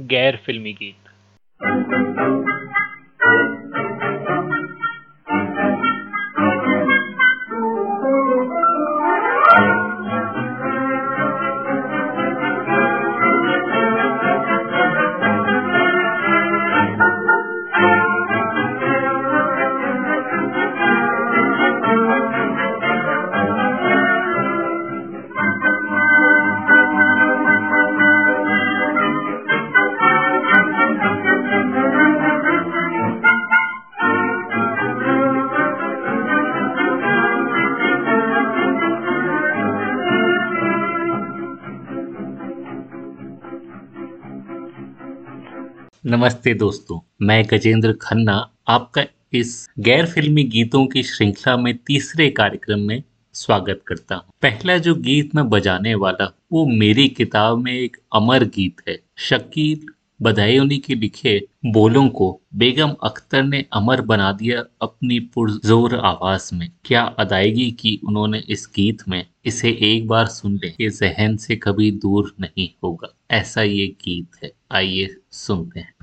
गैर फिल्मी गीत। नमस्ते दोस्तों, मैं गजेंद्र खन्ना आपका इस गैर फिल्मी गीतों की श्रृंखला में तीसरे कार्यक्रम में स्वागत करता हूँ। पहला जो गीत मैं बजाने वाला वो मेरी किताब में एक अमर गीत है, शकील बधाई के लिखे बोलों को, बेगम अख्तर ने अमर बना दिया अपनी पुरजोर आवाज़ में। क्या अदायगी की उन्होंने इस गीत में? इसे एक बार सुन ले, ये जहन से कभी दूर नहीं होगा। ऐसा ये गीत है, आइए सुनते हैं।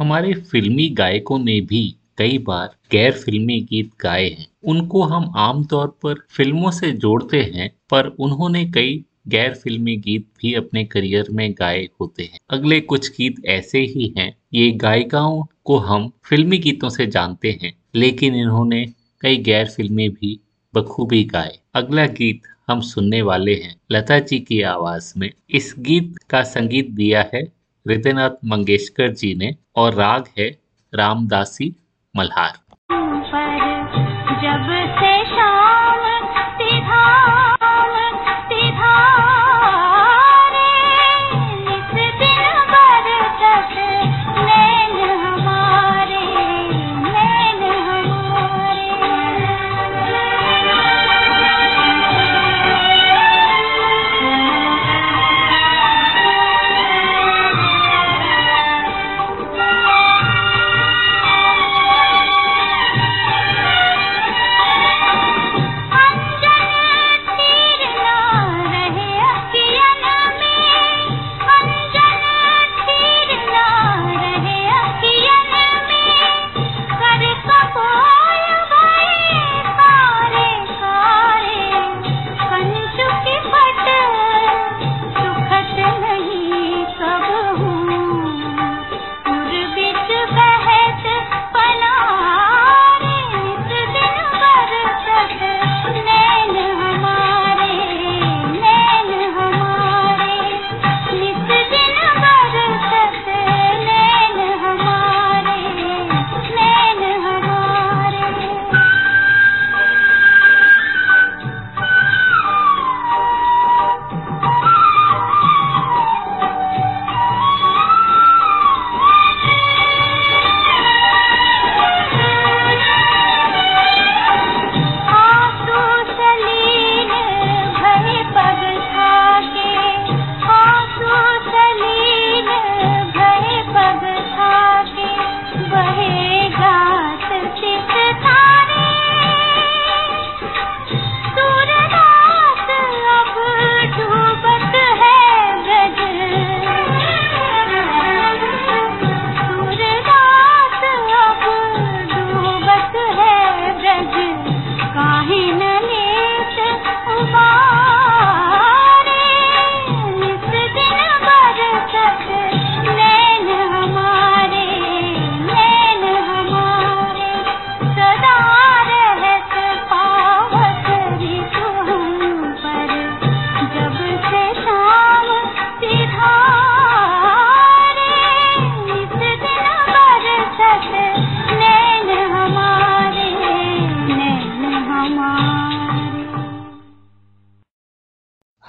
हमारे फिल्मी गायकों ने भी कई बार गैर फिल्मी गीत गाए हैं। उनको हम आमतौर पर फ़िल्मों से जोड़ते हैं, पर उन्होंने कई गैर फिल्मी गीत भी अपने करियर में गाए होते हैं। अगले कुछ गीत ऐसे ही हैं, ये गायिकाओं को हम फिल्मी गीतों से जानते हैं, लेकिन इन्होंने कई गैर फ़िल्में भी बखूबी गाए। अगला गीत हम सुनने वाले हैं, लता जी की आवाज़ में। इस गीत का संगीत दिया है हृदयनाथ मंगेशकर जी ने और राग है रामदासी मल्हार। जब से शाम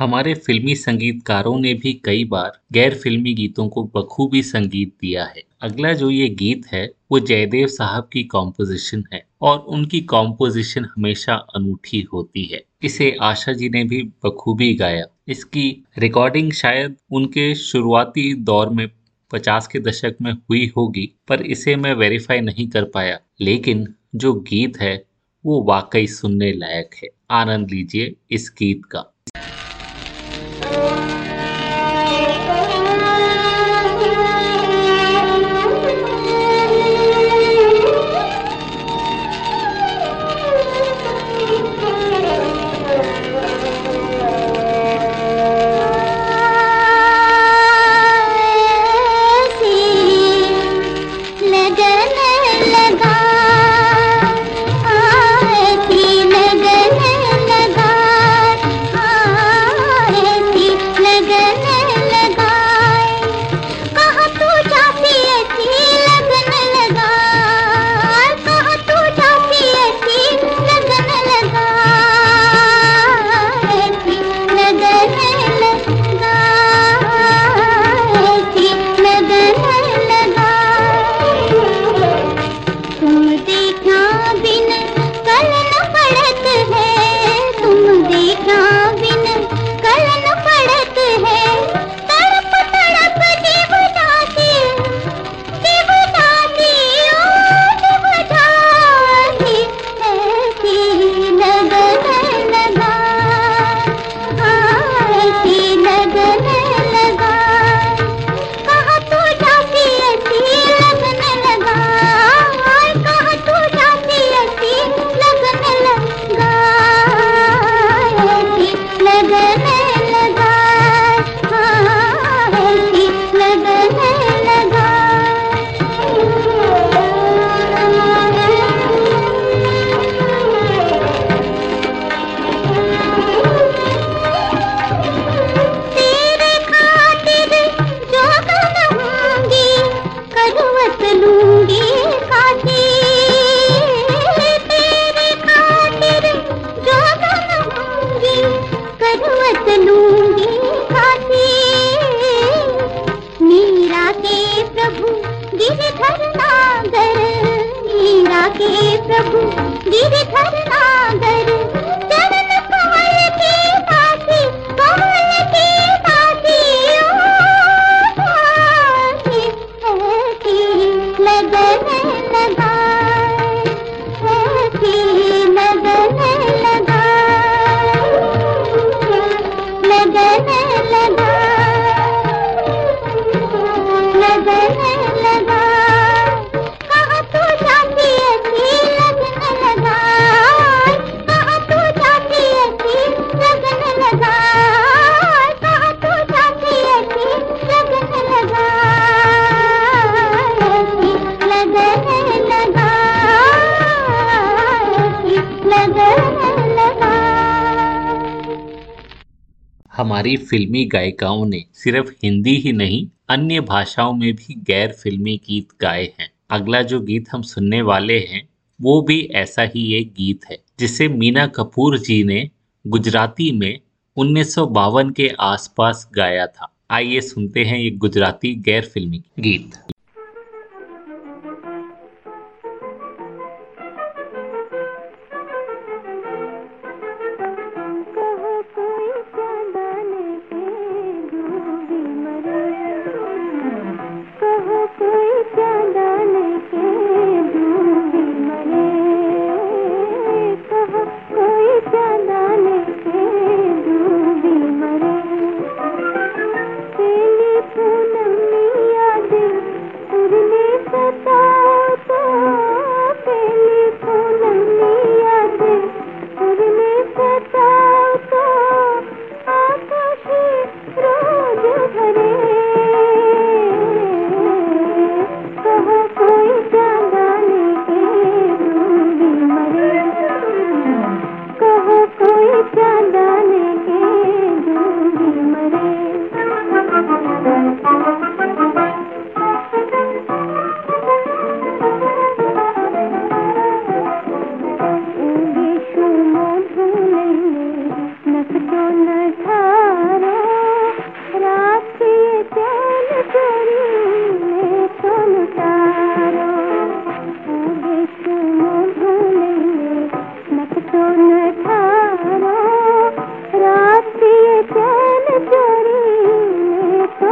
हमारे फिल्मी संगीतकारों ने भी कई बार गैर फिल्मी गीतों को बखूबी संगीत दिया है। अगला जो ये गीत है, वो जयदेव साहब की कॉम्पोजिशन है और उनकी कॉम्पोजिशन हमेशा अनूठी होती है। इसे आशा जी ने भी बखूबी गाया। इसकी रिकॉर्डिंग शायद उनके शुरुआती दौर में पचास के दशक में हुई होगी, पर इसे मैं वेरीफाई नहीं कर पाया। लेकिन जो गीत है, वो वाकई सुनने लायक है। आनंद लीजिए इस गीत का। सारी फिल्मी गायिकाओं ने सिर्फ़ हिंदी ही नहीं, अन्य भाषाओं में भी गैर फिल्मी गीत गाए हैं। अगला जो गीत हम सुनने वाले हैं, वो भी ऐसा ही एक गीत है, जिसे मीना कपूर जी ने गुजराती में उन्नीस सौ बावन के आसपास गाया था। आइए सुनते हैं ये गुजराती गैर फिल्मी गीत।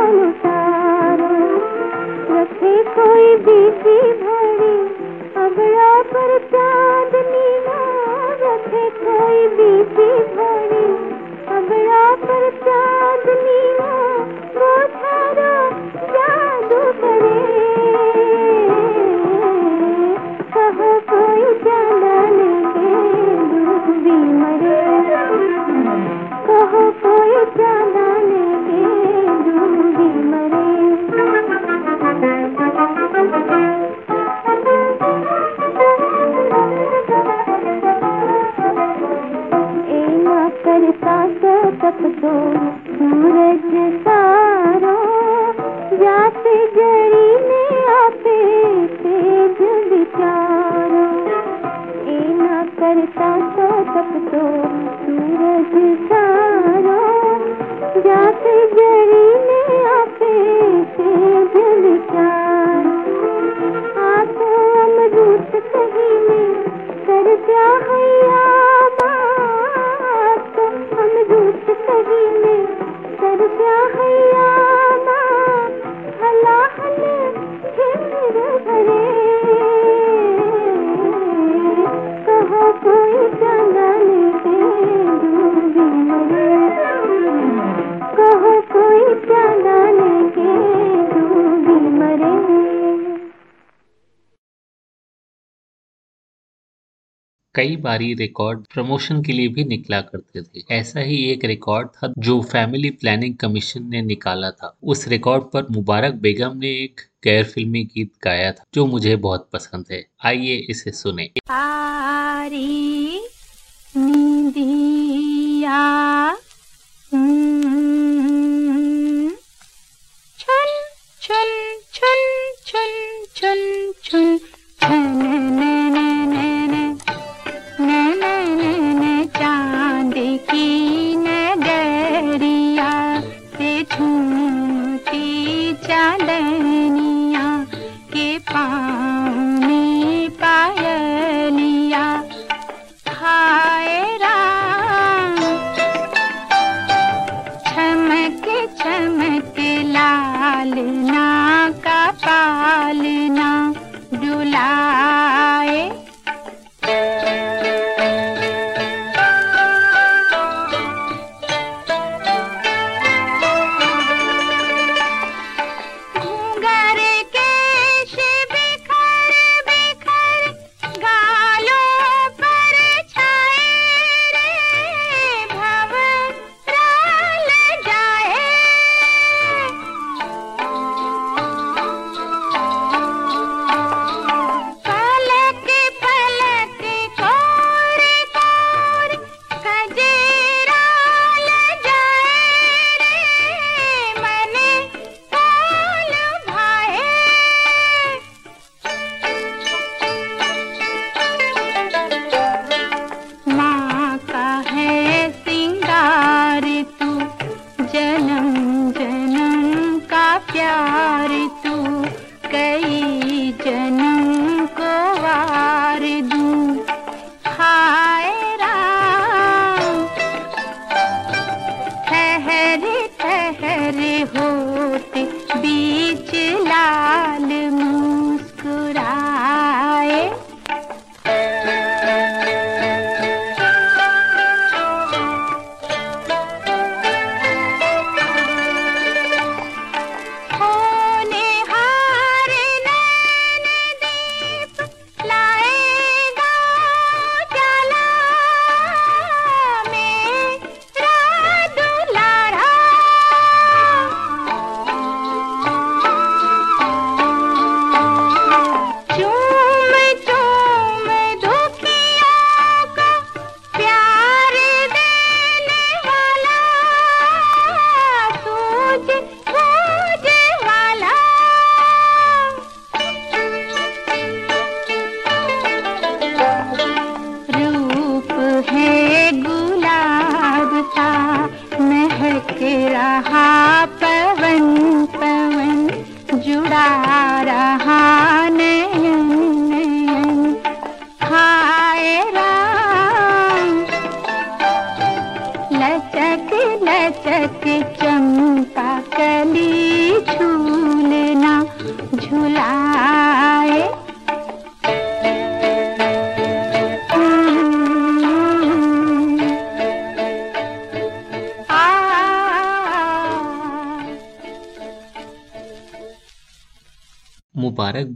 अनुसार रखे कोई बीती गए कई बारी रिकॉर्ड प्रमोशन के लिए भी निकला करते थे। ऐसा ही एक रिकॉर्ड था जो फैमिली प्लानिंग कमीशन ने निकाला था। उस रिकॉर्ड पर मुबारक बेगम ने एक गैर फिल्मी गीत गाया था जो मुझे बहुत पसंद है। आइए इसे सुने। आरी,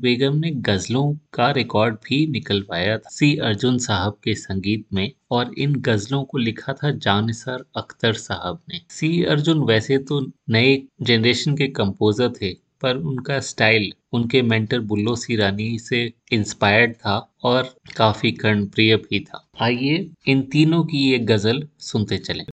बेगम ने गजलों का रिकॉर्ड भी निकलवाया था। सी. अर्जुन साहब के संगीत में और इन गजलों को लिखा था जानिसर अख्तर साहब ने। सी. अर्जुन वैसे तो नए जनरेशन के कंपोजर थे, पर उनका स्टाइल उनके मेंटर बुल्लो सी रानी से इंस्पायर्ड था और काफ़ी कर्णप्रिय भी था। आइए इन तीनों की ये गज़ल सुनते चले।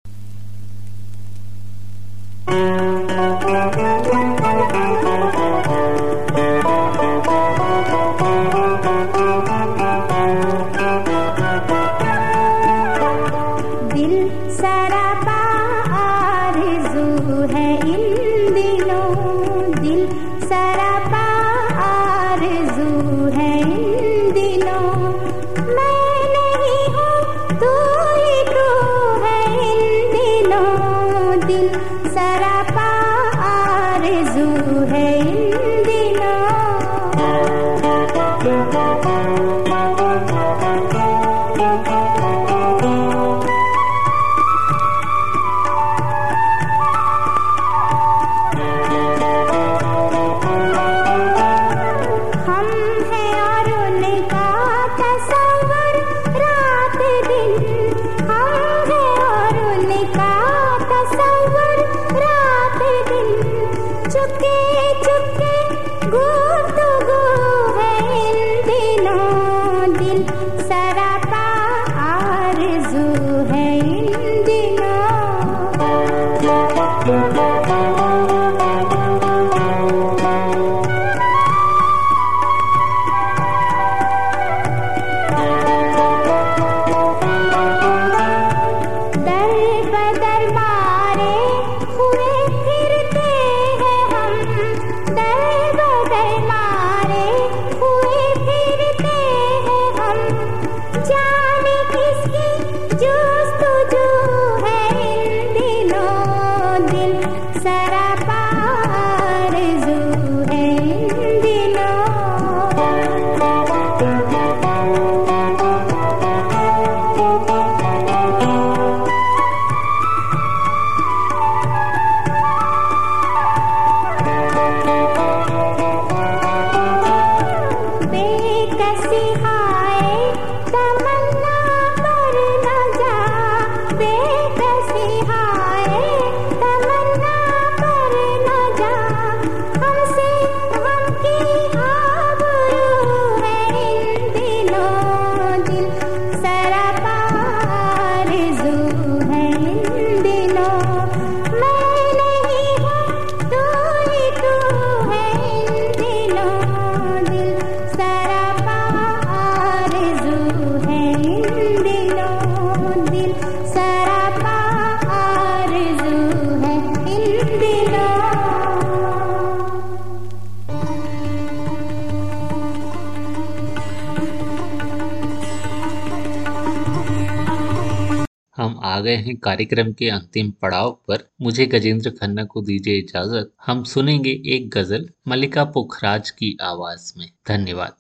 दर आ गए हैं कार्यक्रम के अंतिम पड़ाव पर। मुझे गजेंद्र खन्ना को दीजिए इजाज़त। हम सुनेंगे एक गज़ल, मल्लिका पुखराज की आवाज़ में। धन्यवाद।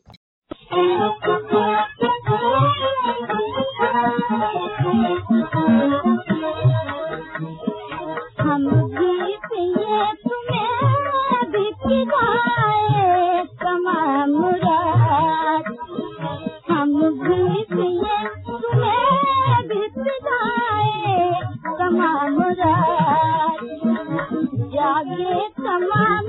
हम ये तुम्हें जागे तमाम